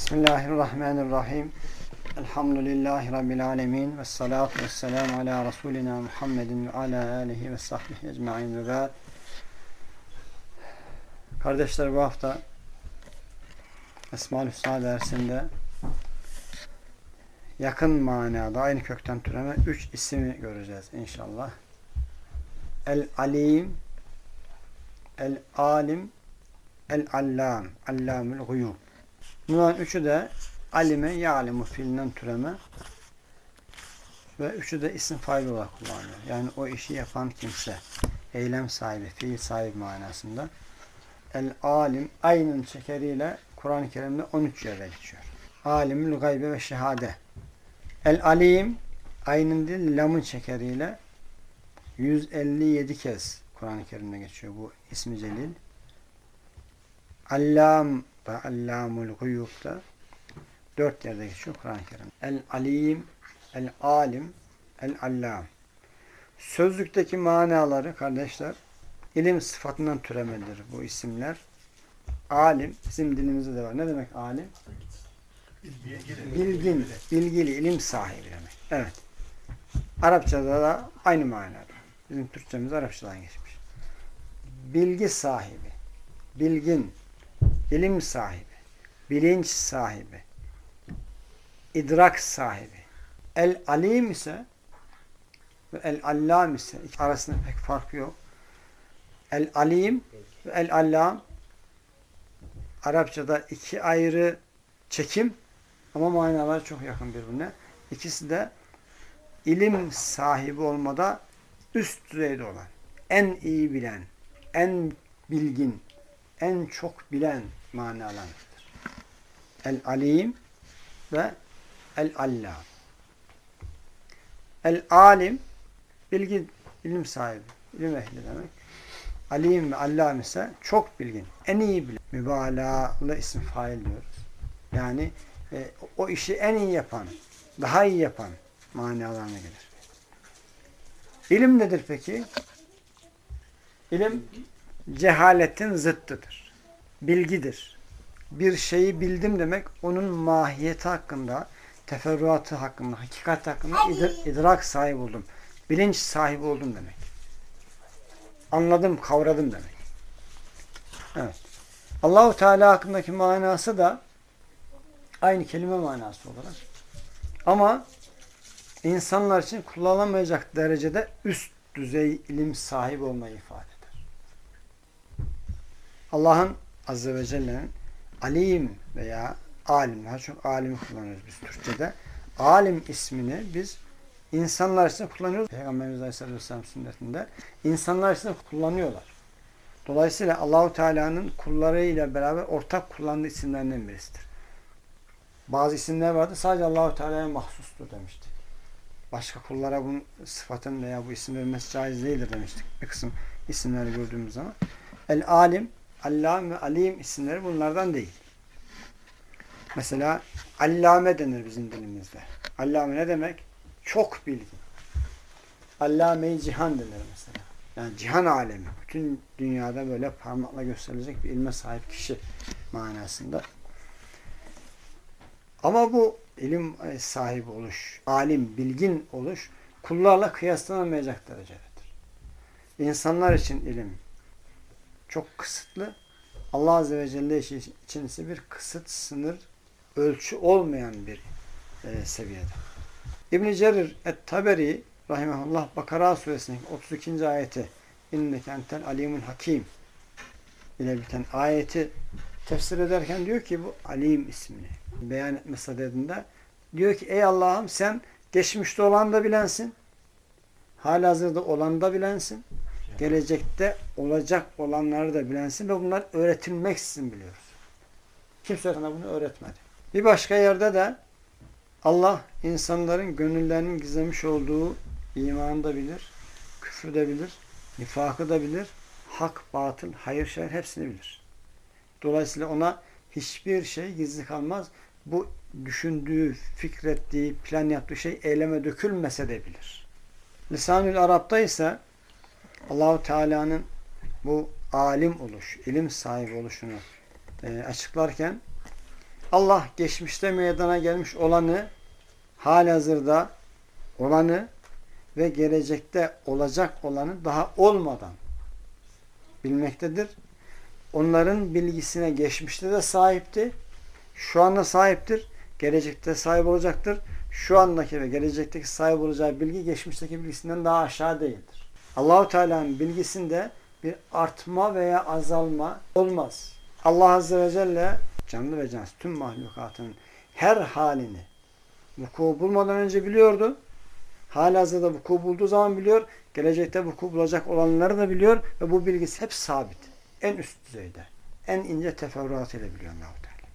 Bismillahirrahmanirrahim. Elhamdülillahi Rabbil alemin. Ve salatu ve selamu ala Resulina Muhammedin ve ala alihi ve sahbihi ecma'in ve ba'd. Kardeşler bu hafta Esma-ül Hüsna dersinde yakın manada aynı kökten türeme üç ismi göreceğiz inşallah. El-Alim El-Alim El-Allam Allamül Guyub Bunların üçü de alime, ya'limu fiilinden türeme ve üçü de isim fail olarak kullanılıyor. Yani o işi yapan kimse, eylem sahibi, fiil sahibi manasında. El-alim, aynın şekeriyle Kur'an-ı Kerim'de 13 yerde geçiyor. Alimül gaybe ve şehade. El-alim, aynın değil, lamın şekeriyle 157 kez Kur'an-ı Kerim'de geçiyor bu ismi celil. Allam da Allamul Guyub'da dört yerde geçiyor Kur'an-ı Kerim. El-Alim, El-Alim, El-Allam. Sözlükteki manaları kardeşler ilim sıfatından türemedir bu isimler. Alim, bizim dilimizde de var. Ne demek alim? Bilgin, bilgili, ilim sahibi demek. Evet. Arapçada da aynı manada. Bizim Türkçemiz Arapçadan geçmiş. Bilgi sahibi, bilgin, ilim sahibi, bilinç sahibi, idrak sahibi. El-alim ise ve el-allam ise arasında pek fark yok. El-alim ve el-allam Arapçada iki ayrı çekim ama manalar çok yakın birbirine. İkisi de ilim sahibi olmada üst düzeyde olan, en iyi bilen, en bilgin, en çok bilen manalardır. El-alim ve el-allam. El-alim bilgi, ilim sahibi, ilim ehli demek. Alim ve allam ise çok bilgin, en iyi bilen. Mübalağalı isim fail diyoruz. Yani e, o işi en iyi yapan, daha iyi yapan manalarına gelir. İlim nedir peki? İlim cehaletin zıttıdır. Bilgidir. Bir şeyi bildim demek onun mahiyeti hakkında, teferruatı hakkında, hakikat hakkında idr idrak sahibi oldum. Bilinç sahibi oldum demek. Anladım, kavradım demek. Evet. Allahu Teala hakkındaki manası da aynı kelime manası olarak. Ama insanlar için kullanılamayacak derecede üst düzey ilim sahibi olmayı ifade eder. Allah'ın Azze ve Celle'nin alim veya alim, daha çok alimi kullanıyoruz biz Türkçe'de. Alim ismini biz insanlar için kullanıyoruz. Peygamberimiz Aleyhisselatü Vesselam sünnetinde insanlar için kullanıyorlar. Dolayısıyla Allahu Teala'nın kullarıyla beraber ortak kullandığı isimlerinden birisidir. Bazı isimler vardı sadece Allahu Teala'ya mahsustur demiştik. Başka kullara bunun sıfatın veya bu isim verilmesi caiz değildir demiştik. Bir kısım isimleri gördüğümüz zaman. El alim, allam ve alim isimleri bunlardan değil. Mesela allame denir bizim dilimizde. Allame ne demek? Çok bilgi. Allame-i cihan denir mesela. Yani cihan alemi. Bütün dünyada böyle parmakla gösterilecek bir ilme sahip kişi manasında. Ama bu ilim sahibi oluş, alim, bilgin oluş kullarla kıyaslanamayacak derecededir. İnsanlar için ilim çok kısıtlı. Allah Azze ve Celle için ise bir kısıt, sınır, ölçü olmayan bir e, seviyede. İbn-i Cerir et-Taberi rahimahullah Bakara suresinin 32. ayeti inneke entel alimul hakim ile biten ayeti tefsir ederken diyor ki bu alim ismini beyan etme sadedinde diyor ki ey Allah'ım sen geçmişte olan da bilensin halihazırda olan da bilensin gelecekte olacak olanları da bilensin ve bunlar öğretilmeksizin biliyoruz. Kimse sana bunu öğretmedi. Bir başka yerde de Allah insanların gönüllerinin gizlemiş olduğu imanı da bilir, küfrü de bilir, nifakı da bilir, hak, batıl, hayır, şer hepsini bilir. Dolayısıyla ona hiçbir şey gizli kalmaz. Bu düşündüğü, fikrettiği, plan yaptığı şey eyleme dökülmese de bilir. Lisanül Arap'ta ise Allahu Teala'nın bu alim oluş, ilim sahibi oluşunu e, açıklarken Allah geçmişte meydana gelmiş olanı, halihazırda olanı ve gelecekte olacak olanı daha olmadan bilmektedir. Onların bilgisine geçmişte de sahipti. Şu anda sahiptir. Gelecekte sahip olacaktır. Şu andaki ve gelecekteki sahip olacağı bilgi geçmişteki bilgisinden daha aşağı değildir. Allahu Teala'nın bilgisinde bir artma veya azalma olmaz. Allah Azze ve Celle canlı ve cansız tüm mahlukatın her halini vuku bulmadan önce biliyordu. Halihazırda vuku bulduğu zaman biliyor. Gelecekte vuku bulacak olanları da biliyor ve bu bilgisi hep sabit. En üst düzeyde. En ince teferruatıyla biliyor allah Teala.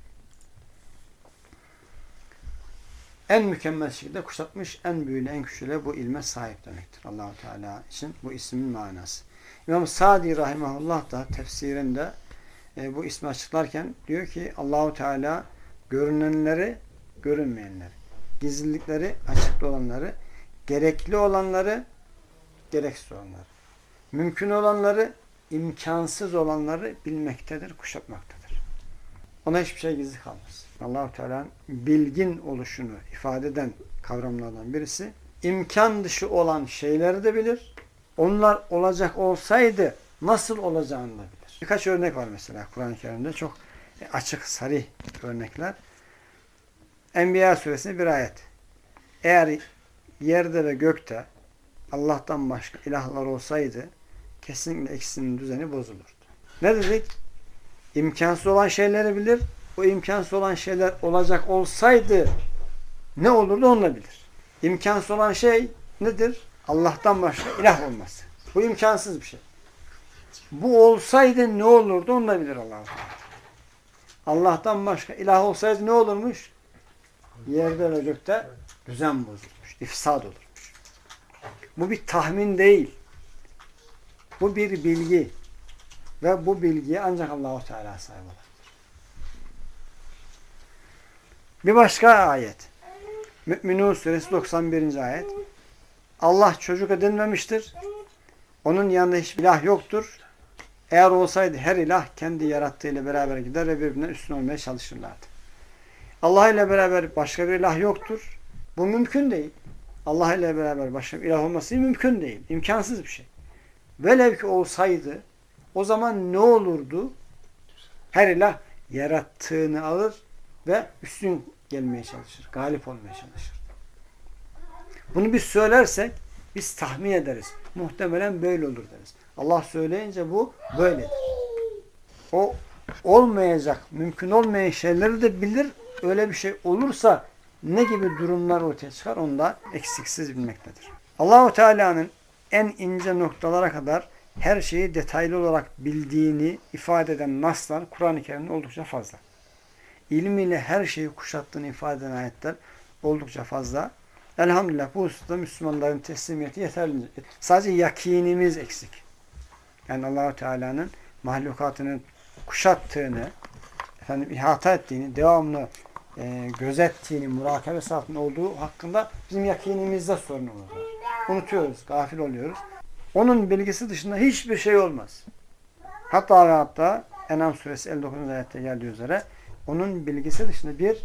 En mükemmel şekilde kuşatmış, en büyüğüyle, en küçüğüyle bu ilme sahip demektir. Allahu Teala için bu ismin manası. İmam Sadi rahimahullah da tefsirinde e, bu ismi açıklarken diyor ki Allahu Teala görünenleri, görünmeyenleri, gizlilikleri, açıkta olanları, gerekli olanları, gereksiz olanları, mümkün olanları, imkansız olanları bilmektedir, kuşatmaktadır. Ona hiçbir şey gizli kalmaz. Allahu Teala'nın bilgin oluşunu ifade eden kavramlardan birisi imkan dışı olan şeyleri de bilir. Onlar olacak olsaydı nasıl olacağını da bilir. Birkaç örnek var mesela Kur'an-ı Kerim'de çok açık, sarih örnekler. Enbiya suresinde bir ayet. Eğer yerde ve gökte Allah'tan başka ilahlar olsaydı kesinlikle ikisinin düzeni bozulurdu. Ne dedik? İmkansız olan şeyleri bilir. O imkansız olan şeyler olacak olsaydı ne olurdu onu bilir. İmkansız olan şey nedir? Allah'tan başka ilah olması. Bu imkansız bir şey. Bu olsaydı ne olurdu onu bilir allah Allah'tan başka ilah olsaydı ne olurmuş? Yerde ve gökte düzen bozulmuş. ifsad olurmuş. Bu bir tahmin değil. Bu bir bilgi. Ve bu bilgiye ancak Allahu Teala sahip olur. Bir başka ayet. Mü'minun suresi 91. ayet. Allah çocuk edinmemiştir. Onun yanında hiçbir ilah yoktur. Eğer olsaydı her ilah kendi yarattığıyla beraber gider ve birbirine üstün olmaya çalışırlardı. Allah ile beraber başka bir ilah yoktur. Bu mümkün değil. Allah ile beraber başka bir ilah olması mümkün değil. İmkansız bir şey. Velev ki olsaydı o zaman ne olurdu? Her ilah yarattığını alır ve üstün gelmeye çalışır. Galip olmaya çalışır. Bunu biz söylersek biz tahmin ederiz. Muhtemelen böyle olur deriz. Allah söyleyince bu böyledir. O olmayacak, mümkün olmayan şeyleri de bilir. Öyle bir şey olursa ne gibi durumlar ortaya çıkar onu da eksiksiz bilmektedir. Allahu Teala'nın en ince noktalara kadar her şeyi detaylı olarak bildiğini ifade eden naslar Kur'an-ı Kerim'de oldukça fazla. İlmiyle her şeyi kuşattığını ifade eden ayetler oldukça fazla. Elhamdülillah bu hususta Müslümanların teslimiyeti yeterli. Sadece yakinimiz eksik. Yani Allahu Teala'nın mahlukatının kuşattığını, efendim ihata ettiğini, devamlı e, gözettiğini, murakabesi altında olduğu hakkında bizim yakinimizde sorunumuz var. Unutuyoruz, gafil oluyoruz. Onun bilgisi dışında hiçbir şey olmaz. Hatta ve hatta Enam suresi 59. ayette geldiği üzere onun bilgisi dışında bir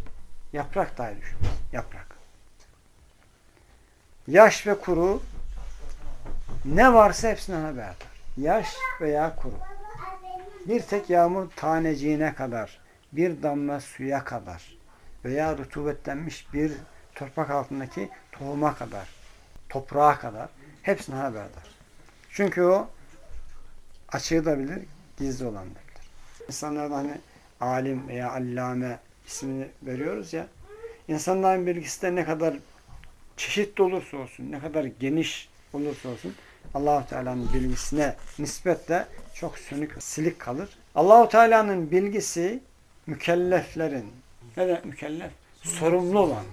yaprak dahi düşmez. Yaprak. Yaş ve kuru ne varsa hepsinden haberdar. Yaş veya kuru. Bir tek yağmur taneciğine kadar, bir damla suya kadar veya rutubetlenmiş bir toprak altındaki tohuma kadar, toprağa kadar hepsinden haberdar. Çünkü o açığı da bilir, gizli olan da bilir. İnsanlardan hani alim veya allame ismini veriyoruz ya, insanların bilgisi de ne kadar çeşitli olursa olsun, ne kadar geniş olursa olsun Allahu Teala'nın bilgisine nispetle çok sönük, silik kalır. Allahu Teala'nın bilgisi mükelleflerin ne demek mükellef? Sorumlu olan.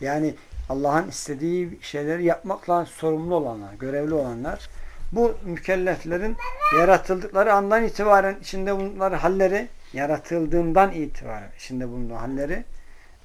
Yani Allah'ın istediği şeyleri yapmakla sorumlu olanlar, görevli olanlar bu mükelleflerin yaratıldıkları andan itibaren içinde bulundukları halleri yaratıldığından itibaren içinde bulunduğu halleri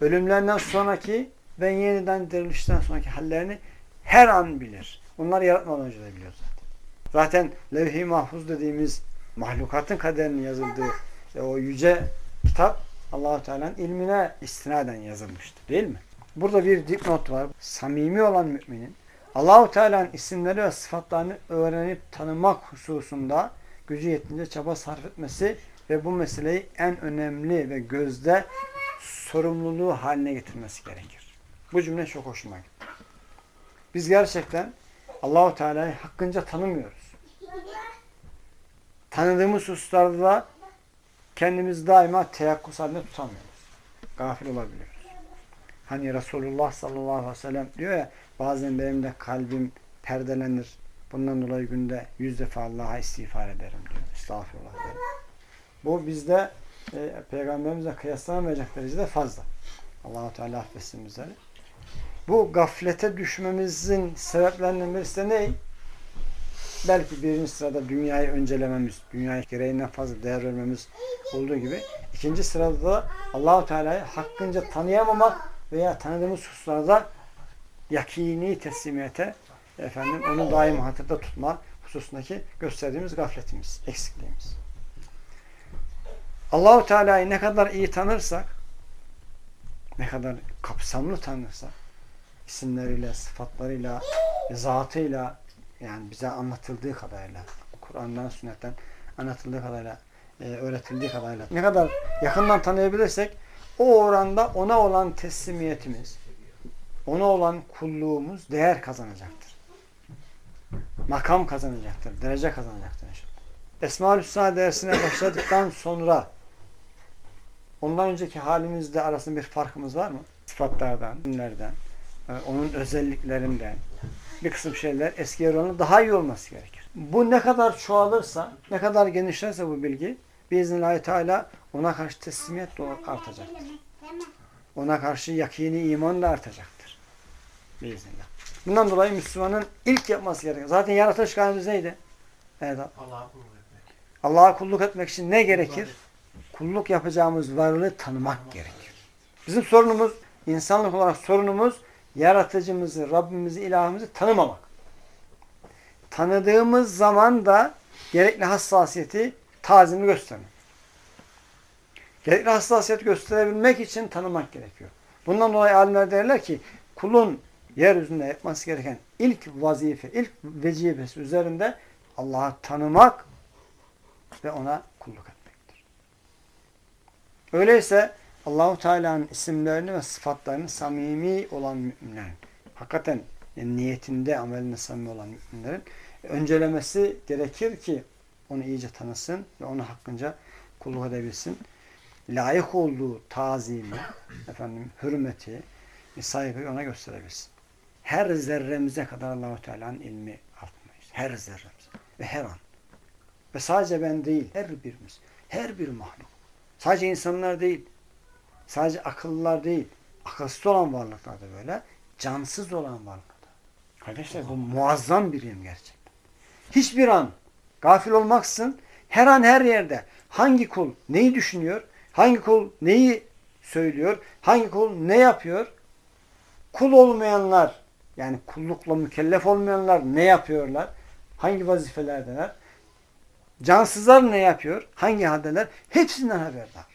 ölümlerinden sonraki ve yeniden dirilişten sonraki hallerini her an bilir. Onlar yaratmadan önce de biliyor zaten. Zaten levh-i mahfuz dediğimiz mahlukatın kaderinin yazıldığı işte o yüce kitap Allahu Teala'nın ilmine istinaden yazılmıştır. Değil mi? Burada bir dipnot var. Samimi olan müminin Allahu Teala'nın isimleri ve sıfatlarını öğrenip tanımak hususunda gücü yetince çaba sarf etmesi ve bu meseleyi en önemli ve gözde sorumluluğu haline getirmesi gerekir. Bu cümle çok hoşuma gitti. Biz gerçekten Allahu Teala'yı hakkınca tanımıyoruz. Tanıdığımız hususlarda da kendimizi daima teyakkuz halinde tutamıyoruz. Gafil olabiliyoruz. Hani Resulullah sallallahu aleyhi ve sellem diyor ya bazen benim de kalbim perdelenir. Bundan dolayı günde yüz defa Allah'a istiğfar ederim diyor. Estağfurullah derim. Bu bizde e, peygamberimizle kıyaslanamayacak derecede fazla. Allahu Teala affetsin bizleri. Bu gaflete düşmemizin sebeplerinden birisi de ne? Belki birinci sırada dünyayı öncelememiz, dünyaya gereğinden fazla değer vermemiz olduğu gibi ikinci sırada da Allahu Teala'yı hakkınca tanıyamamak veya tanıdığımız hususlarda yakini teslimiyete efendim onu daim hatırda tutma hususundaki gösterdiğimiz gafletimiz, eksikliğimiz. Allahu Teala'yı ne kadar iyi tanırsak, ne kadar kapsamlı tanırsak, isimleriyle, sıfatlarıyla, zatıyla yani bize anlatıldığı kadarıyla, Kur'an'dan, sünnetten anlatıldığı kadarıyla, e, öğretildiği kadarıyla ne kadar yakından tanıyabilirsek o oranda ona olan teslimiyetimiz, ona olan kulluğumuz değer kazanacaktır. Makam kazanacaktır, derece kazanacaktır inşallah. Esma-ül Hüsna dersine başladıktan sonra ondan önceki halimizde arasında bir farkımız var mı? Sıfatlardan, ünlerden, e, onun özelliklerinden bir kısım şeyler eski oranla daha iyi olması gerekir. Bu ne kadar çoğalırsa, ne kadar genişlerse bu bilgi biiznillahü teala ona karşı teslimiyet de artacaktır. Ona karşı yakini iman da artacaktır. Biiznillah. Bundan dolayı Müslümanın ilk yapması gereken, zaten yaratılış gayemiz neydi? Evet. Allah'a kulluk etmek. Allah'a kulluk etmek için ne gerekir? Kulluk yapacağımız varlığı tanımak gerekir. Bizim sorunumuz, insanlık olarak sorunumuz yaratıcımızı, Rabbimizi, ilahımızı tanımamak. Tanıdığımız zaman da gerekli hassasiyeti, tazimi göstermek. Gerekli hassasiyet gösterebilmek için tanımak gerekiyor. Bundan dolayı alimler derler ki kulun yeryüzünde yapması gereken ilk vazife, ilk vecibesi üzerinde Allah'ı tanımak ve ona kulluk etmektir. Öyleyse Allahu Teala'nın isimlerini ve sıfatlarını samimi olan müminlerin, hakikaten yani niyetinde, amelinde samimi olan müminlerin öncelemesi gerekir ki onu iyice tanısın ve onu hakkınca kulluk edebilsin. Layık olduğu tazimi, efendim, hürmeti, saygıyı ona gösterebilsin. Her zerremize kadar Allahu Teala'nın ilmi altındayız. Her zerremiz ve her an. Ve sadece ben değil, her birimiz, her bir mahluk. Sadece insanlar değil, sadece akıllılar değil, akılsız olan varlıklar da böyle, cansız olan varlıklar da. Kardeşler bu muazzam bir ilim gerçekten. Hiçbir an gafil olmaksın, her an her yerde hangi kul neyi düşünüyor, hangi kul neyi söylüyor, hangi kul ne yapıyor, kul olmayanlar, yani kullukla mükellef olmayanlar ne yapıyorlar, hangi vazifelerdeler, cansızlar ne yapıyor, hangi haldeler, hepsinden haberdar.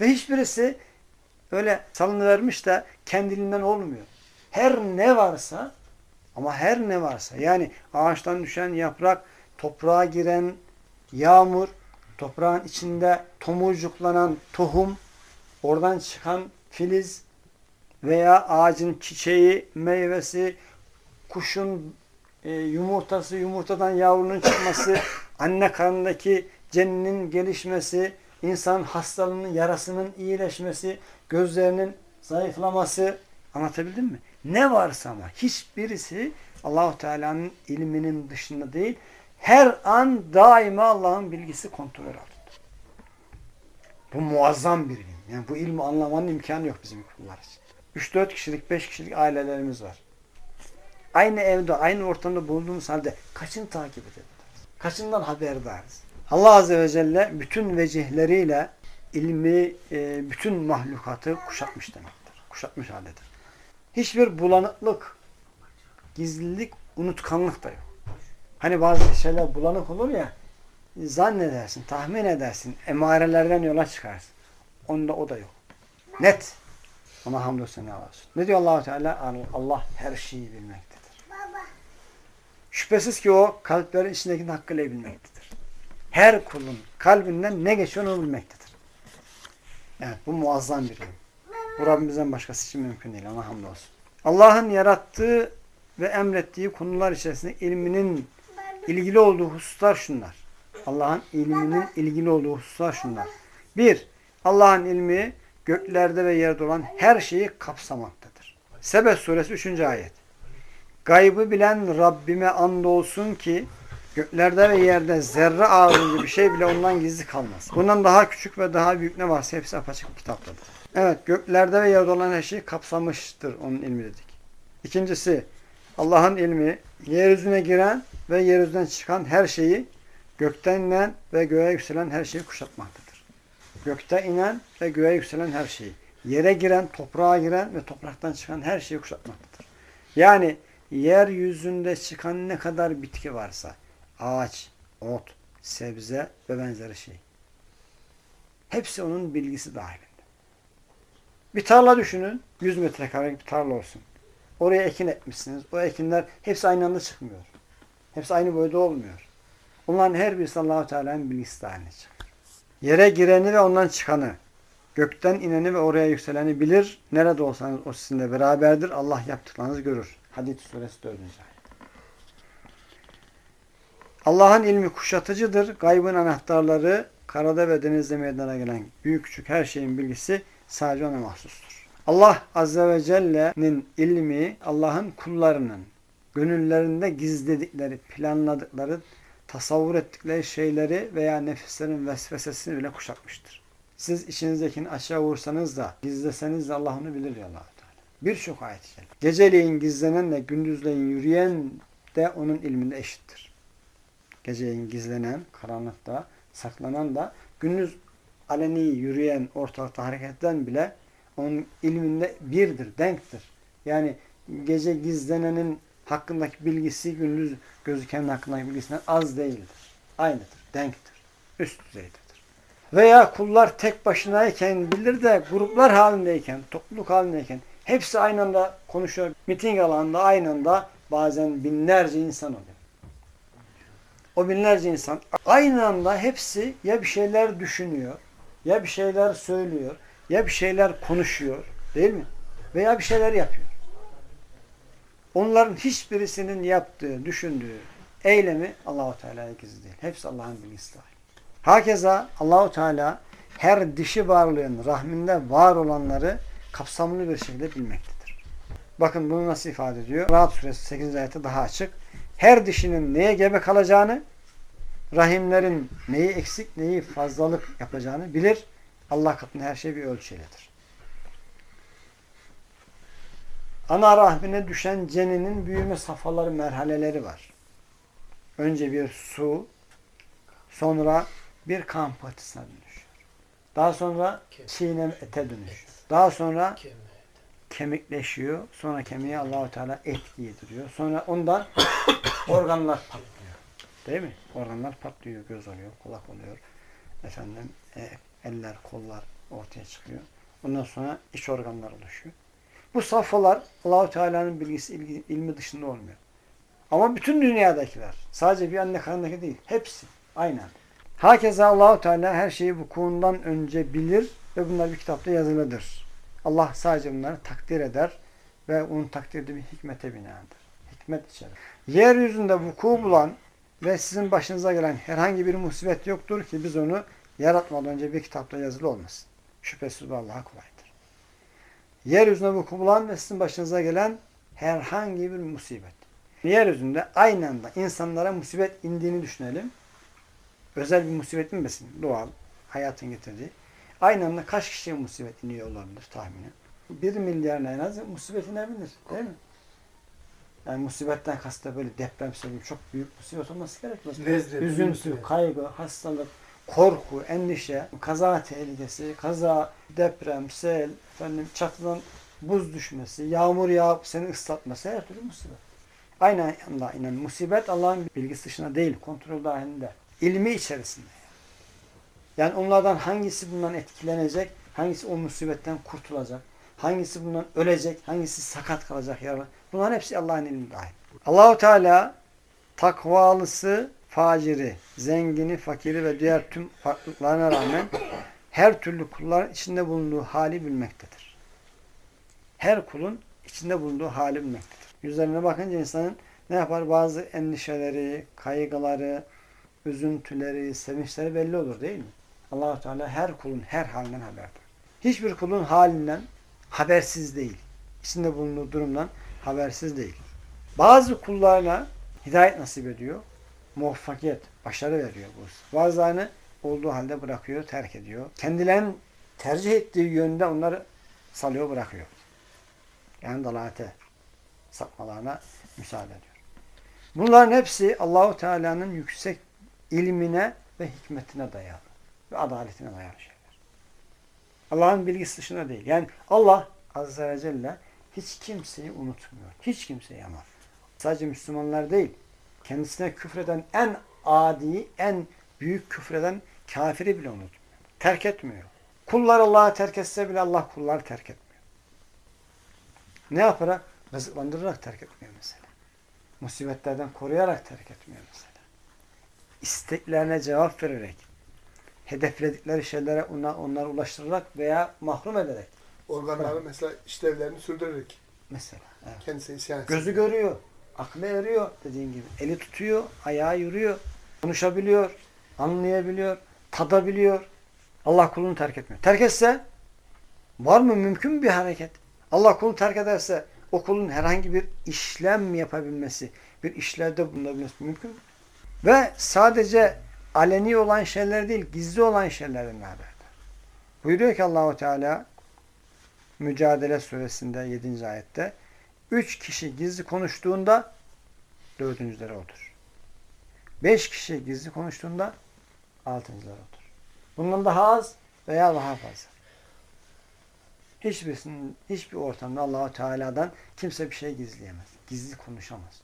Ve hiçbirisi öyle salınıvermiş de kendiliğinden olmuyor. Her ne varsa ama her ne varsa yani ağaçtan düşen yaprak, toprağa giren yağmur, toprağın içinde tomurcuklanan tohum, oradan çıkan filiz veya ağacın çiçeği, meyvesi, kuşun e, yumurtası, yumurtadan yavrunun çıkması, anne karnındaki ceninin gelişmesi, insanın hastalığının, yarasının iyileşmesi, gözlerinin zayıflaması anlatabildim mi? Ne varsa ama hiçbirisi Allahu Teala'nın ilminin dışında değil. Her an daima Allah'ın bilgisi kontrol altında. Bu muazzam bir ilim. Yani bu ilmi anlamanın imkanı yok bizim kullar için. 3-4 kişilik, 5 kişilik ailelerimiz var. Aynı evde, aynı ortamda bulunduğumuz halde kaçını takip ederiz? Kaçından haberdarız? Allah Azze ve Celle bütün vecihleriyle ilmi, e, bütün mahlukatı kuşatmış demektir. Kuşatmış haldedir. Hiçbir bulanıklık, gizlilik, unutkanlık da yok. Hani bazı şeyler bulanık olur ya, zannedersin, tahmin edersin, emarelerden yola çıkarsın. onda o da yok. Net. Ona hamdolsun ya olsun. Ne diyor allah Teala? Allah her şeyi bilmektedir. Şüphesiz ki o kalplerin içindekini hakkıyla bilmektedir. Her kulun kalbinden ne geçiyor onu bilmektedir. Evet bu muazzam bir ilim. Bu Rabbimizden başkası için mümkün değil. Ona hamdolsun. Allah'ın yarattığı ve emrettiği konular içerisinde ilminin ilgili olduğu hususlar şunlar. Allah'ın ilminin ilgili olduğu hususlar şunlar. Bir, Allah'ın ilmi göklerde ve yerde olan her şeyi kapsamaktadır. Sebe suresi 3. ayet. Gaybı bilen Rabbime andolsun ki göklerde ve yerde zerre ağırlığı bir şey bile ondan gizli kalmaz. Bundan daha küçük ve daha büyük ne varsa hepsi apaçık kitaptadır. Evet göklerde ve yerde olan her şeyi kapsamıştır onun ilmi dedik. İkincisi Allah'ın ilmi yeryüzüne giren ve yeryüzünden çıkan her şeyi gökten inen ve göğe yükselen her şeyi kuşatmaktadır. Gökte inen ve göğe yükselen her şeyi, yere giren, toprağa giren ve topraktan çıkan her şeyi kuşatmaktadır. Yani yeryüzünde çıkan ne kadar bitki varsa, ağaç, ot, sebze ve benzeri şey. Hepsi onun bilgisi dahilinde. Bir tarla düşünün, 100 metrekare bir tarla olsun. Oraya ekin etmişsiniz. O ekinler hepsi aynı anda çıkmıyor. Hepsi aynı boyda olmuyor. Onların her birisi Allah-u Teala'nın bilgisi dahiline çıkıyor. Yere gireni ve ondan çıkanı, gökten ineni ve oraya yükseleni bilir. Nerede olsanız o sizinle beraberdir. Allah yaptıklarınızı görür. Hadid suresi 4. ayet. Allah'ın ilmi kuşatıcıdır. Gaybın anahtarları karada ve denizde meydana gelen büyük küçük her şeyin bilgisi sadece ona mahsustur. Allah Azze ve Celle'nin ilmi Allah'ın kullarının gönüllerinde gizledikleri, planladıkları, tasavvur ettikleri şeyleri veya nefislerin vesvesesini bile kuşatmıştır. Siz içinizdekini aşağı vursanız da gizleseniz de Allah onu bilir ya allah Teala. Birçok ayet gelir. Geceleyin gizlenenle gündüzleyin yürüyen de onun ilminde eşittir. Geceleyin gizlenen, karanlıkta saklanan da gündüz aleni yürüyen, ortalıkta hareketten bile onun ilminde birdir, denktir. Yani gece gizlenenin hakkındaki bilgisi gündüz gözükenin hakkındaki bilgisinden az değildir. Aynıdır, denktir, üst düzeydedir. Veya kullar tek başınayken bilir de gruplar halindeyken, topluluk halindeyken hepsi aynı anda konuşuyor. Miting alanında aynı anda bazen binlerce insan oluyor. O binlerce insan aynı anda hepsi ya bir şeyler düşünüyor, ya bir şeyler söylüyor, ya bir şeyler konuşuyor değil mi? Veya bir şeyler yapıyor. Onların hiçbirisinin yaptığı, düşündüğü eylemi Allahu Teala'ya gizli değil. Hepsi Allah'ın bilgisi dahil. Hakeza Allahu Teala her dişi varlığın rahminde var olanları kapsamlı bir şekilde bilmektedir. Bakın bunu nasıl ifade ediyor? Rahat suresi 8. ayette daha açık. Her dişinin neye gebe kalacağını, rahimlerin neyi eksik, neyi fazlalık yapacağını bilir. Allah katında her şey bir ölçüyledir. Ana rahmine düşen ceninin büyüme safhaları, merhaleleri var. Önce bir su, sonra bir kan patisine dönüşüyor. Daha sonra çiğnem ete dönüşüyor. Daha sonra kemikleşiyor. Sonra kemiğe Allahu Teala et yediriyor. Sonra ondan organlar patlıyor. Değil mi? Organlar patlıyor. Göz oluyor, kulak oluyor. Efendim e, eller, kollar ortaya çıkıyor. Ondan sonra iç organlar oluşuyor. Bu safhalar Allahu Teala'nın bilgisi, ilgi, ilmi dışında olmuyor. Ama bütün dünyadakiler, sadece bir anne karnındaki değil, hepsi aynen. Hakeza Allahu Teala her şeyi vukuundan önce bilir ve bunlar bir kitapta yazılıdır. Allah sadece bunları takdir eder ve onun takdirde bir hikmete binadır. Hikmet içerir. Yeryüzünde vuku bulan ve sizin başınıza gelen herhangi bir musibet yoktur ki biz onu yaratmadan önce bir kitapta yazılı olmasın. Şüphesiz bu Allah'a kolaydır. Yeryüzünde vuku bulan ve sizin başınıza gelen herhangi bir musibet. Yeryüzünde aynı anda insanlara musibet indiğini düşünelim. Özel bir musibet inmesin. Doğal, hayatın getirdiği. Aynı anda kaç kişiye musibet iniyor olabilir tahminen? Bir milyarına en az musibet inebilir. Değil mi? Yani musibetten kastı böyle depremsel çok büyük musibet olması gerekmez. Üzüntü, kaygı, hastalık, korku, endişe, kaza tehlikesi, kaza, deprem, sel, efendim çatıdan buz düşmesi, yağmur yağıp seni ıslatması her türlü musibet. Aynı anda inen musibet Allah'ın bilgisi dışında değil, kontrol dahilinde. ilmi içerisinde. Yani onlardan hangisi bundan etkilenecek, hangisi o musibetten kurtulacak, hangisi bundan ölecek, hangisi sakat kalacak yaralı. Bunların hepsi Allah'ın ilmi dahil. Allahu Teala takvalısı, faciri, zengini, fakiri ve diğer tüm farklılıklarına rağmen her türlü kulların içinde bulunduğu hali bilmektedir. Her kulun içinde bulunduğu hali bilmektedir. Yüzlerine bakınca insanın ne yapar? Bazı endişeleri, kaygıları, üzüntüleri, sevinçleri belli olur değil mi? allah Teala her kulun her halinden haberdar. Hiçbir kulun halinden habersiz değil. İçinde bulunduğu durumdan habersiz değil. Bazı kullarına hidayet nasip ediyor. Muvaffakiyet, başarı veriyor bu. Bazılarını olduğu halde bırakıyor, terk ediyor. Kendilerinin tercih ettiği yönde onları salıyor, bırakıyor. Yani dalalete sapmalarına müsaade ediyor. Bunların hepsi Allahu Teala'nın yüksek ilmine ve hikmetine dayalı ve adaletine dayalı şeyler. Allah'ın bilgisi dışında değil. Yani Allah Azze ve Celle hiç kimseyi unutmuyor. Hiç kimseyi ama. Sadece Müslümanlar değil. Kendisine küfreden en adi, en büyük küfreden kafiri bile unutmuyor. Terk etmiyor. Kullar Allah'ı terk etse bile Allah kulları terk etmiyor. Ne yaparak? Rızıklandırarak terk etmiyor mesela. Musibetlerden koruyarak terk etmiyor mesela. İsteklerine cevap vererek, hedefledikleri şeylere ona, onları ulaştırarak veya mahrum ederek. Organları mesela işlevlerini sürdürerek. Mesela. Evet. Kendisine isyan. Gözü görüyor, aklı eriyor dediğin gibi. Eli tutuyor, ayağı yürüyor, konuşabiliyor, anlayabiliyor, tadabiliyor. Allah kulunu terk etmiyor. Terk etse var mı mümkün bir hareket? Allah kulunu terk ederse o kulun herhangi bir işlem yapabilmesi, bir işlevde bulunabilmesi mümkün mü? Ve sadece aleni olan şeyler değil, gizli olan şeylerden haberdar. Buyuruyor ki Allahu Teala Mücadele suresinde 7. ayette üç kişi gizli konuştuğunda dördüncüleri odur. Beş kişi gizli konuştuğunda altıncıları odur. Bundan daha az veya daha fazla. Hiçbirisinin, hiçbir ortamda Allahu Teala'dan kimse bir şey gizleyemez. Gizli konuşamaz.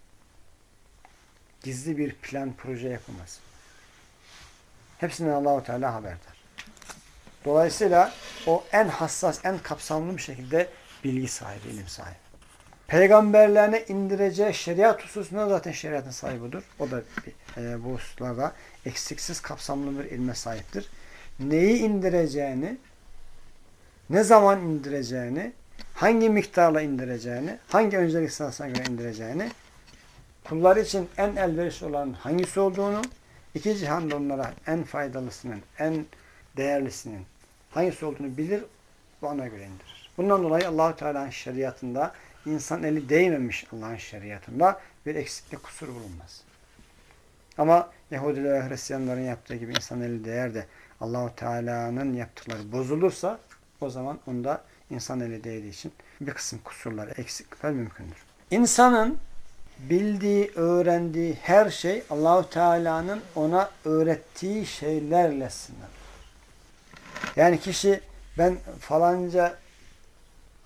Gizli bir plan, proje yapamaz. Hepsinden Allahu Teala haberdar. Dolayısıyla o en hassas, en kapsamlı bir şekilde bilgi sahibi, ilim sahibi. Peygamberlerine indireceği şeriat hususunda zaten şeriatın sahibidir. O da e, bu hususlarda eksiksiz kapsamlı bir ilme sahiptir. Neyi indireceğini, ne zaman indireceğini, hangi miktarla indireceğini, hangi öncelik sırasına göre indireceğini, kullar için en elverişli olan hangisi olduğunu, iki cihanda onlara en faydalısının, en değerlisinin hangisi olduğunu bilir ve ona göre indirir. Bundan dolayı Allahu Teala'nın şeriatında insan eli değmemiş Allah'ın şeriatında bir eksiklik kusur bulunmaz. Ama Yahudiler ve Hristiyanların yaptığı gibi insan eli değer de Allahu Teala'nın yaptıkları bozulursa o zaman onda insan eli değdiği için bir kısım kusurlar, eksiklikler mümkündür. İnsanın bildiği, öğrendiği her şey Allahu Teala'nın ona öğrettiği şeylerle sınırlı. Yani kişi ben falanca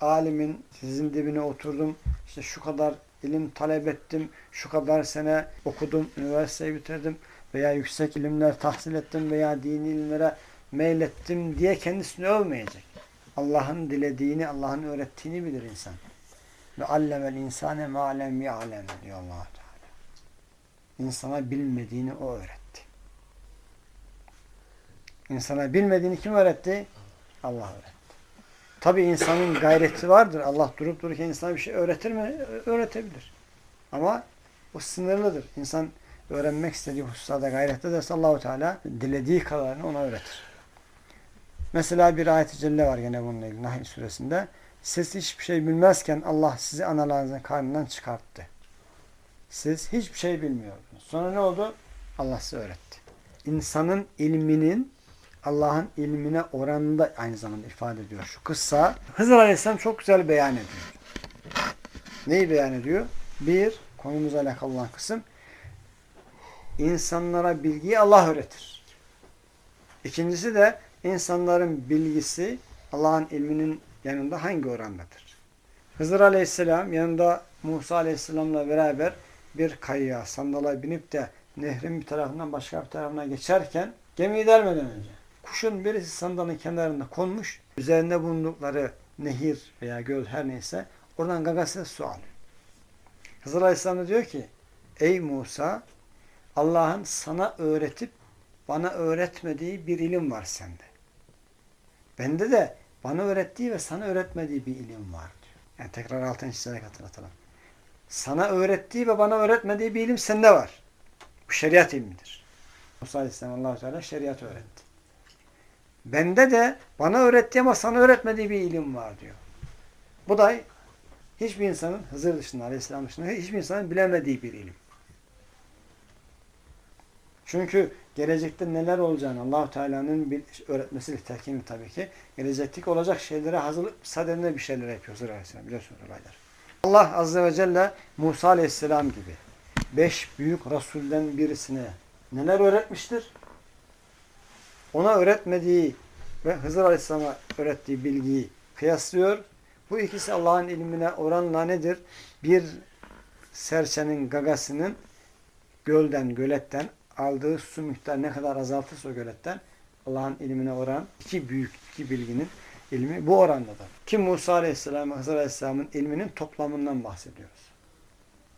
alimin sizin dibine oturdum, işte şu kadar ilim talep ettim, şu kadar sene okudum, üniversiteyi bitirdim veya yüksek ilimler tahsil ettim veya dini ilimlere meylettim diye kendisini övmeyecek. Allah'ın dilediğini, Allah'ın öğrettiğini bilir insan. Ve allemel insane ma lem ya'lem diyor allah Teala. İnsana bilmediğini o öğretti. İnsana bilmediğini kim öğretti? Allah öğretti. Tabi insanın gayreti vardır. Allah durup dururken insana bir şey öğretir mi? Öğretebilir. Ama o sınırlıdır. İnsan öğrenmek istediği hususlarda gayret ederse Allahu Teala dilediği kadarını ona öğretir. Mesela bir ayet-i celle var gene bununla ilgili Nahl suresinde. Siz hiçbir şey bilmezken Allah sizi analarınızın karnından çıkarttı. Siz hiçbir şey bilmiyordunuz. Sonra ne oldu? Allah size öğretti. İnsanın ilminin Allah'ın ilmine oranında aynı zamanda ifade ediyor. Şu kıssa Hızır Aleyhisselam çok güzel beyan ediyor. Neyi beyan ediyor? Bir, konumuzla alakalı olan kısım insanlara bilgiyi Allah öğretir. İkincisi de insanların bilgisi Allah'ın ilminin yanında hangi orandadır? Hızır Aleyhisselam yanında Musa Aleyhisselam'la beraber bir kayıya, sandala binip de nehrin bir tarafından başka bir tarafına geçerken gemiyi dermeden önce kuşun birisi sandalın kenarında konmuş üzerinde bulundukları nehir veya göl her neyse oradan gagasıyla su alıyor. Hızır Aleyhisselam diyor ki ey Musa Allah'ın sana öğretip bana öğretmediği bir ilim var sende. Bende de bana öğrettiği ve sana öğretmediği bir ilim var diyor. Yani tekrar altını çizerek hatırlatalım. Sana öğrettiği ve bana öğretmediği bir ilim sende var. Bu şeriat ilmidir. Musa Aleyhisselam allah Teala şeriat öğretti. Bende de bana öğrettiği ama sana öğretmediği bir ilim var diyor. Bu da hiçbir insanın Hızır dışında, Aleyhisselam dışında hiçbir insanın bilemediği bir ilim. Çünkü gelecekte neler olacağını allah Teala'nın bir öğretmesi tehkimi tabii ki. Gelecekteki olacak şeylere hazırlık sadedinde bir şeyler yapıyor Hızır Aleyhisselam. Biliyorsunuz olaylar. Allah Azze ve Celle Musa Aleyhisselam gibi beş büyük Resul'den birisine neler öğretmiştir? Ona öğretmediği ve Hızır Aleyhisselam'a öğrettiği bilgiyi kıyaslıyor. Bu ikisi Allah'ın ilmine oranla nedir? Bir serçenin gagasının gölden, göletten aldığı su miktarı ne kadar azaltırsa göletten Allah'ın ilmine oran iki büyük iki bilginin ilmi bu orandadır. Ki Musa Aleyhisselam ve Hızır Aleyhisselam'ın ilminin toplamından bahsediyoruz.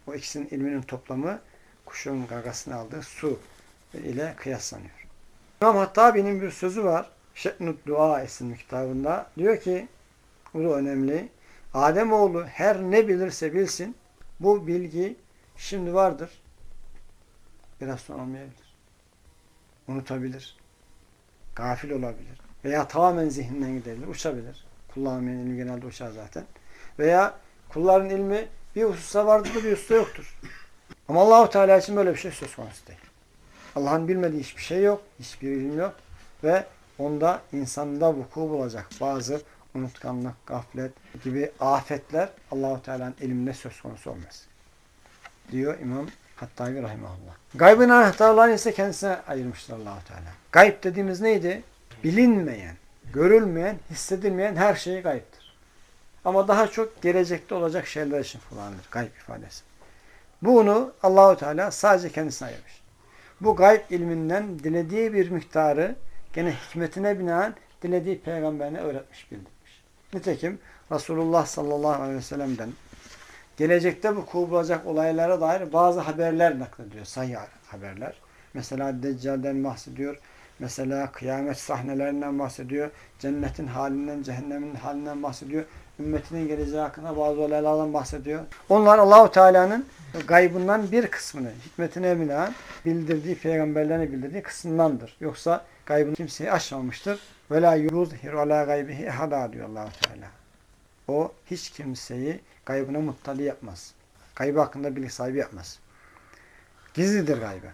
O ikisinin ilminin toplamı kuşun gagasını aldığı su ile kıyaslanıyor. İmam Hattabi'nin bir sözü var. Şe'nud Dua isimli kitabında. Diyor ki, bu da önemli. Ademoğlu her ne bilirse bilsin, bu bilgi şimdi vardır. Biraz sonra olmayabilir. Unutabilir. Gafil olabilir. Veya tamamen zihninden gidebilir. Uçabilir. Kullanmayan ilmi genelde uçar zaten. Veya kulların ilmi bir hususta vardır bir hususta yoktur. Ama Allahu Teala için böyle bir şey söz konusu değil. Allah'ın bilmediği hiçbir şey yok. Hiçbir ilim yok. Ve onda insanda vuku bulacak bazı unutkanlık, gaflet gibi afetler Allahu Teala'nın eliminde söz konusu olmaz. Diyor İmam Hattabi Rahimahullah. Gaybın anahtarlarını ise kendisine ayırmıştır Allahu Teala. Gayb dediğimiz neydi? Bilinmeyen, görülmeyen, hissedilmeyen her şey gayiptir. Ama daha çok gelecekte olacak şeyler için kullanılır gayb ifadesi. Bunu Allahu Teala sadece kendisine ayırmış. Bu gayb ilminden dilediği bir miktarı gene hikmetine binaen dilediği peygamberine öğretmiş, bildirmiş. Nitekim Resulullah sallallahu aleyhi ve sellem'den gelecekte bu bulacak olaylara dair bazı haberler naklediyor. Sahih haberler. Mesela Deccal'den bahsediyor. Mesela kıyamet sahnelerinden bahsediyor. Cennetin halinden, cehennemin halinden bahsediyor. Ümmetinin geleceği hakkında bazı olaylardan bahsediyor. Onlar Allahu Teala'nın gaybından bir kısmını hikmetine binaen bildirdiği, peygamberlerine bildirdiği kısımdandır. Yoksa gaybını kimseyi aşmamıştır. Ve la yuzhiru ala gaybihi diyor Allahu Teala. O hiç kimseyi gaybına muttali yapmaz. Gaybı hakkında bilgi sahibi yapmaz. Gizlidir gaybı.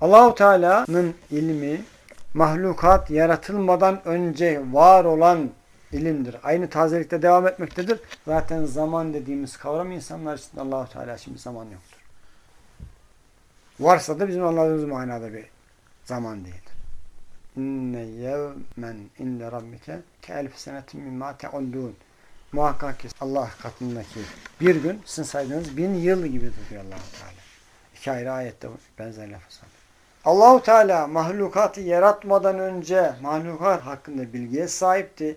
Allahu Teala'nın ilmi mahlukat yaratılmadan önce var olan ilimdir. Aynı tazelikte devam etmektedir. Zaten zaman dediğimiz kavram insanlar için Allahu Teala bir zaman yoktur. Varsa da bizim anladığımız manada bir zaman değildir. İnne yevmen inde rabbike ke elf senetin mimma te'uddun. Muhakkak ki Allah katındaki bir gün sizin saydığınız bin yıl gibidir diyor allah Teala. İki ayrı ayette benzer lafız var. Allahu Teala mahlukatı yaratmadan önce mahlukat hakkında bilgiye sahipti.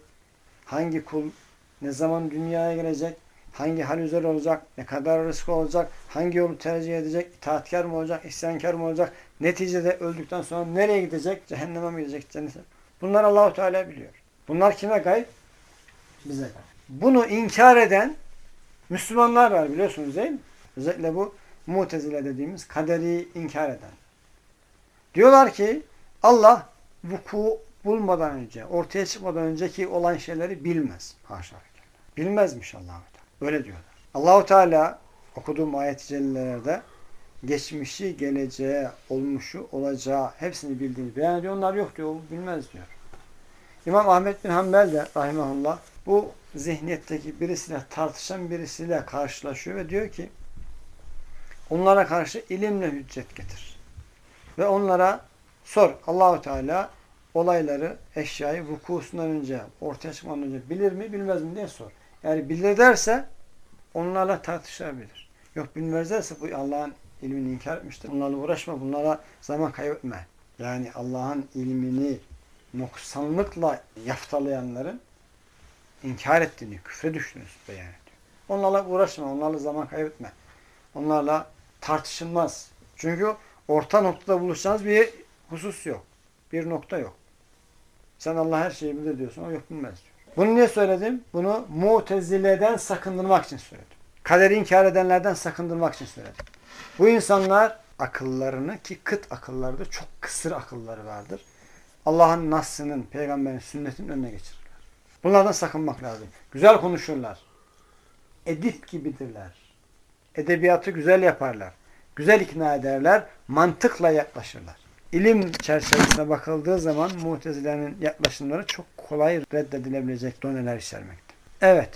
Hangi kul ne zaman dünyaya gelecek, hangi hal üzere olacak, ne kadar rızkı olacak, hangi yolu tercih edecek, itaatkar mı olacak, isyankar mı olacak, neticede öldükten sonra nereye gidecek, cehenneme mi gidecek, cennete. Bunlar Allahu Teala biliyor. Bunlar kime gayb? Bize. Bunu inkar eden Müslümanlar var biliyorsunuz değil mi? Özellikle bu mutezile dediğimiz kaderi inkar eden. Diyorlar ki Allah vuku bulmadan önce, ortaya çıkmadan önceki olan şeyleri bilmez. Haşa. Bilmezmiş allah Öyle diyorlar. Allahu Teala okuduğum ayet-i cellelerde geçmişi, geleceği, olmuşu, olacağı hepsini bildiğini beyan ediyor. Onlar yok diyor, bilmez diyor. İmam Ahmet bin Hanbel de rahimahullah bu zihniyetteki birisiyle tartışan birisiyle karşılaşıyor ve diyor ki onlara karşı ilimle hüccet getir. Ve onlara sor. Allahu Teala olayları, eşyayı vukusundan önce, ortaya çıkmadan önce bilir mi, bilmez mi diye sor. Yani bilir derse onlarla tartışabilir. Yok bilmez derse bu Allah'ın ilmini inkar etmiştir. Bunlarla uğraşma, bunlara zaman kaybetme. Yani Allah'ın ilmini noksanlıkla yaftalayanların inkar ettiğini, küfre düştüğünü beyan ediyor. Onlarla uğraşma, onlarla zaman kaybetme. Onlarla tartışılmaz. Çünkü orta noktada buluşacağınız bir husus yok. Bir nokta yok. Sen Allah her şeyi bilir diyorsun, o yok bilmez diyor. Bunu niye söyledim? Bunu mutezileden sakındırmak için söyledim. Kaderi inkar edenlerden sakındırmak için söyledim. Bu insanlar akıllarını ki kıt akıllardır, çok kısır akılları vardır. Allah'ın nasının, peygamberin sünnetinin önüne geçirirler. Bunlardan sakınmak lazım. Güzel konuşurlar. Edip gibidirler. Edebiyatı güzel yaparlar. Güzel ikna ederler. Mantıkla yaklaşırlar. İlim çerçevesine bakıldığı zaman mutezilerin yaklaşımları çok kolay reddedilebilecek doneler içermekte. Evet.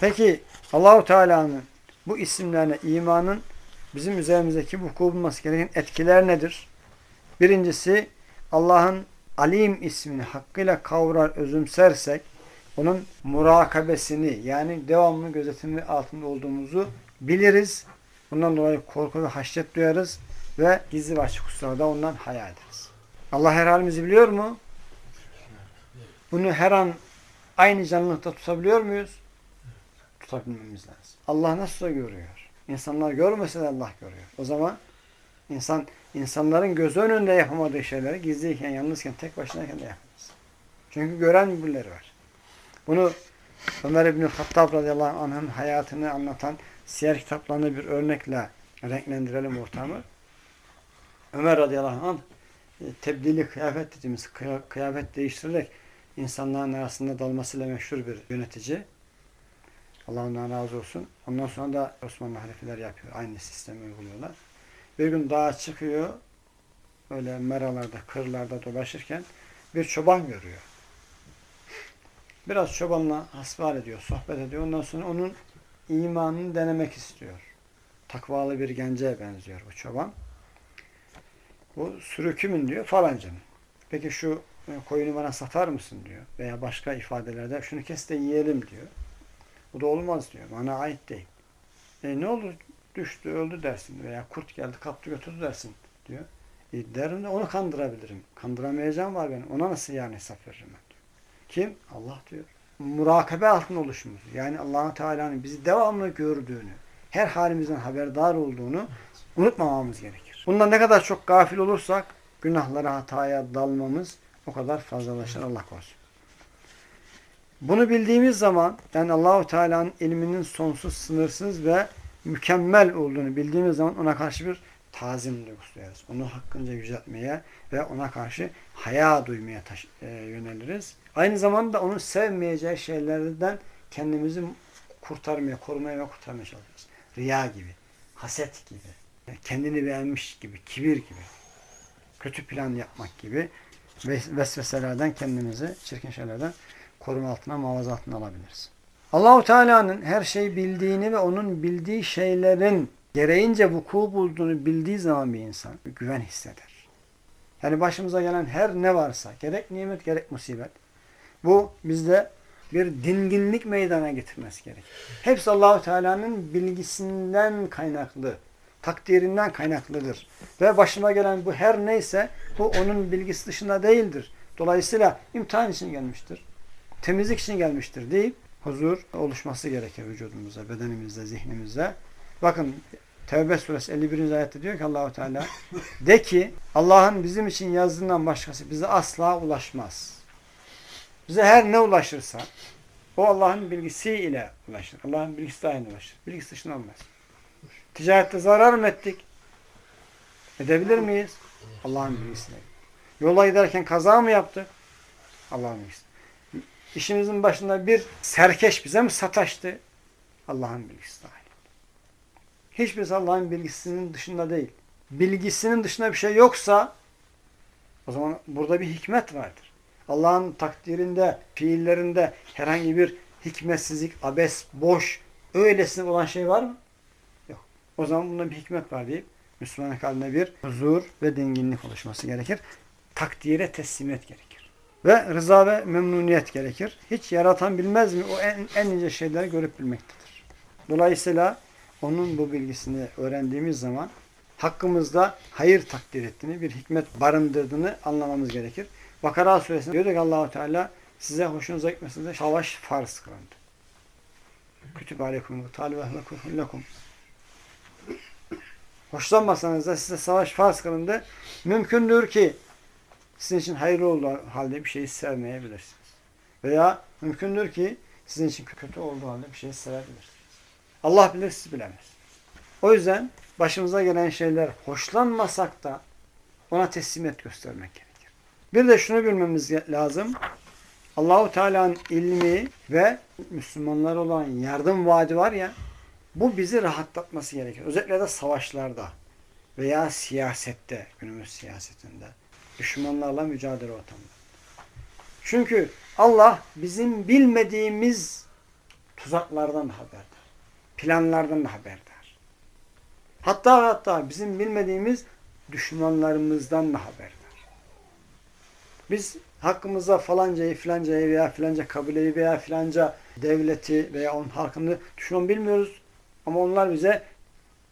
Peki Allahu Teala'nın bu isimlerine imanın bizim üzerimizdeki vuku bulması gereken etkiler nedir? Birincisi Allah'ın Alim ismini hakkıyla kavrar, özümsersek onun murakabesini yani devamlı gözetimi altında olduğumuzu biliriz. Bundan dolayı korku ve haşyet duyarız ve gizli ve açık ondan haya ederiz. Allah her halimizi biliyor mu? Bunu her an aynı canlılıkta tutabiliyor muyuz? Tutabilmemiz lazım. Allah nasıl görüyor? İnsanlar görmese de Allah görüyor. O zaman insan insanların göz önünde yapamadığı şeyleri gizliyken, yalnızken, tek başınayken de yapamaz. Çünkü gören birileri var. Bunu Ömer İbni Hattab radıyallahu anh'ın hayatını anlatan siyer kitaplarını bir örnekle renklendirelim ortamı. Ömer radıyallahu anh e, tebdili kıyafet dediğimiz kıyafet değiştirerek insanların arasında dalmasıyla meşhur bir yönetici. Allah ondan razı olsun. Ondan sonra da Osmanlı halifeler yapıyor. Aynı sistemi uyguluyorlar. Bir gün dağa çıkıyor. Böyle meralarda, kırlarda dolaşırken bir çoban görüyor. Biraz çobanla hasbihal ediyor, sohbet ediyor. Ondan sonra onun imanını denemek istiyor. Takvalı bir gence benziyor bu çoban. Bu sürü kimin diyor? Falancanın. Peki şu e, koyunu bana satar mısın diyor. Veya başka ifadelerde şunu kes de yiyelim diyor. Bu da olmaz diyor. Bana ait değil. E ne olur düştü öldü dersin veya kurt geldi kaptı götürdü dersin diyor. E derim de onu kandırabilirim. Kandıramayacağım var benim. Ona nasıl yani hesap veririm ben diyor. Kim? Allah diyor. Murakabe altında oluşumuz. Yani allah Teala'nın bizi devamlı gördüğünü, her halimizden haberdar olduğunu unutmamamız gerekir. Bundan ne kadar çok gafil olursak günahlara, hataya dalmamız o kadar fazlalaşır Allah korusun. Bunu bildiğimiz zaman yani Allahu Teala'nın ilminin sonsuz, sınırsız ve mükemmel olduğunu bildiğimiz zaman ona karşı bir tazim duygusu. Onu hakkınca yüceltmeye ve ona karşı haya duymaya taş, e, yöneliriz. Aynı zamanda onu sevmeyeceği şeylerden kendimizi kurtarmaya, korumaya ve kurtarmaya çalışırız. Riya gibi, haset gibi, kendini beğenmiş gibi, kibir gibi, kötü plan yapmak gibi vesveselerden kendimizi, çirkin şeylerden koruma altına, muhafaza altına alabiliriz. Allahu Teala'nın her şeyi bildiğini ve onun bildiği şeylerin gereğince vuku bulduğunu bildiği zaman bir insan güven hisseder. Yani başımıza gelen her ne varsa, gerek nimet gerek musibet, bu bizde bir dinginlik meydana getirmesi gerekir. Hepsi Allahu Teala'nın bilgisinden kaynaklı, takdirinden kaynaklıdır. Ve başıma gelen bu her neyse bu onun bilgisi dışında değildir. Dolayısıyla imtihan için gelmiştir. Temizlik için gelmiştir deyip huzur oluşması gerekir vücudumuzda, bedenimizde, zihnimizde. Bakın Tevbe suresi 51. ayette diyor ki Allahu Teala de ki Allah'ın bizim için yazdığından başkası bize asla ulaşmaz. Bize her ne ulaşırsa o Allah'ın bilgisiyle ulaşır. Allah'ın bilgisi aynı ulaşır. Bilgisi dışında olmaz. Ticarette zarar mı ettik? Edebilir miyiz? Allah'ın bilgisiyle. Yola giderken kaza mı yaptık? Allah'ın bilgisi. İşimizin başında bir serkeş bize mi sataştı? Allah'ın bilgisi dahil. Hiçbirisi Allah'ın bilgisinin dışında değil. Bilgisinin dışında bir şey yoksa o zaman burada bir hikmet vardır. Allah'ın takdirinde, fiillerinde herhangi bir hikmetsizlik, abes, boş, öylesine olan şey var mı? O zaman bunda bir hikmet var deyip Müslüman kalbine bir huzur ve dinginlik oluşması gerekir. Takdire teslimiyet gerekir. Ve rıza ve memnuniyet gerekir. Hiç yaratan bilmez mi? O en, en ince şeyleri görüp bilmektedir. Dolayısıyla onun bu bilgisini öğrendiğimiz zaman hakkımızda hayır takdir ettiğini, bir hikmet barındırdığını anlamamız gerekir. Bakara suresinde diyor ki Allahu Teala size hoşunuza gitmesin de savaş farz kılındı. Kütüb aleyküm tal ve lekum. Hoşlanmasanız da size savaş farz kılındı. Mümkündür ki sizin için hayırlı olduğu halde bir şeyi sevmeyebilirsiniz. Veya mümkündür ki sizin için kötü olduğu halde bir şeyi sevebilirsiniz. Allah bilir siz bilemez. O yüzden başımıza gelen şeyler hoşlanmasak da ona teslimiyet göstermek gerekir. Bir de şunu bilmemiz lazım. Allahu Teala'nın ilmi ve Müslümanlar olan yardım vaadi var ya bu bizi rahatlatması gerekir. Özellikle de savaşlarda veya siyasette, günümüz siyasetinde düşmanlarla mücadele ortamında. Çünkü Allah bizim bilmediğimiz tuzaklardan da haberdar. Planlardan da haberdar. Hatta hatta bizim bilmediğimiz düşmanlarımızdan da haberdar. Biz hakkımızda falancayı, filancayı veya filanca kabileyi veya filanca devleti veya onun halkını düşman bilmiyoruz. Ama onlar bize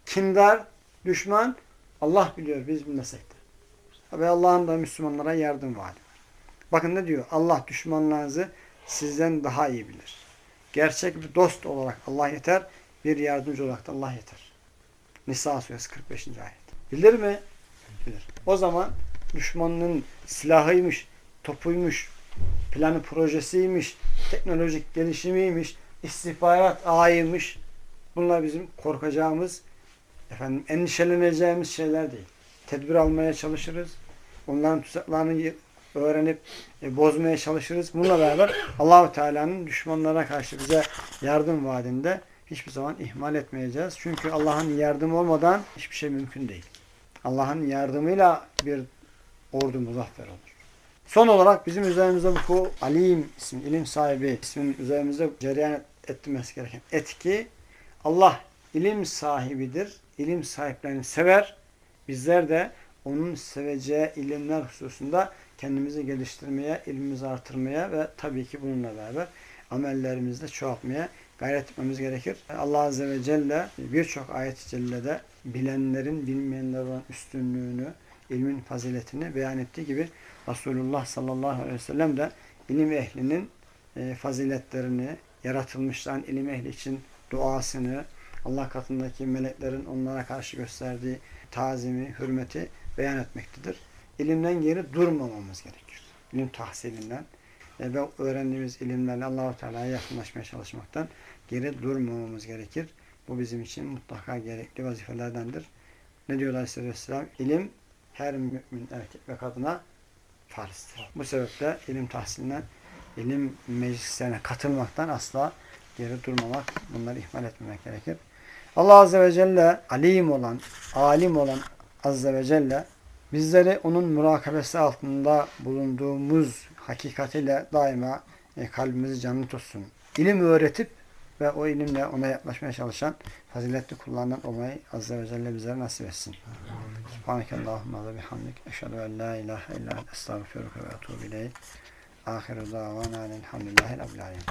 kindar, düşman Allah biliyor biz bilmesek de. Ve Allah'ın da Müslümanlara yardım vaadi var. Bakın ne diyor? Allah düşmanlarınızı sizden daha iyi bilir. Gerçek bir dost olarak Allah yeter. Bir yardımcı olarak da Allah yeter. Nisa suresi 45. ayet. Bilir mi? Bilir. O zaman düşmanın silahıymış, topuymuş, planı projesiymiş, teknolojik gelişimiymiş, istihbarat ağıymış. Bunlar bizim korkacağımız, efendim endişeleneceğimiz şeyler değil. Tedbir almaya çalışırız. Onların tuzaklarını öğrenip e, bozmaya çalışırız. Bununla beraber Allahu Teala'nın düşmanlara karşı bize yardım vaadinde hiçbir zaman ihmal etmeyeceğiz. Çünkü Allah'ın yardımı olmadan hiçbir şey mümkün değil. Allah'ın yardımıyla bir ordu muzaffer olur. Son olarak bizim üzerimizde bu alim ismi, ilim sahibi ismin üzerimizde cereyan etmesi gereken etki Allah ilim sahibidir. İlim sahiplerini sever. Bizler de onun seveceği ilimler hususunda kendimizi geliştirmeye, ilmimizi artırmaya ve tabii ki bununla beraber amellerimizde çoğaltmaya gayret etmemiz gerekir. Allah Azze ve Celle birçok ayet-i cellede bilenlerin bilmeyenler olan üstünlüğünü, ilmin faziletini beyan ettiği gibi Resulullah sallallahu aleyhi ve sellem de ilim ehlinin e, faziletlerini, yaratılmışların ilim ehli için duasını, Allah katındaki meleklerin onlara karşı gösterdiği tazimi, hürmeti beyan etmektedir. İlimden geri durmamamız gerekir. İlim tahsilinden ve öğrendiğimiz ilimlerle Allahu Teala'ya yakınlaşmaya çalışmaktan geri durmamamız gerekir. Bu bizim için mutlaka gerekli vazifelerdendir. Ne diyor Aleyhisselatü Vesselam? İlim her mümin erkek ve kadına farzdır. Bu sebeple ilim tahsilinden, ilim meclislerine katılmaktan asla geri durmamak, bunları ihmal etmemek gerekir. Allah Azze ve Celle alim olan, alim olan Azze ve Celle bizleri onun murakabesi altında bulunduğumuz hakikatiyle daima e, kalbimizi canlı tutsun. İlim öğretip ve o ilimle ona yaklaşmaya çalışan faziletli kullarından olmayı Azze ve Celle bizlere nasip etsin. Subhaneke Allahümme ve bihamdik. Eşhedü en la ilahe illa estağfiruke ve etubu ileyk. Ahiru davana elhamdülillahi rabbil alemin.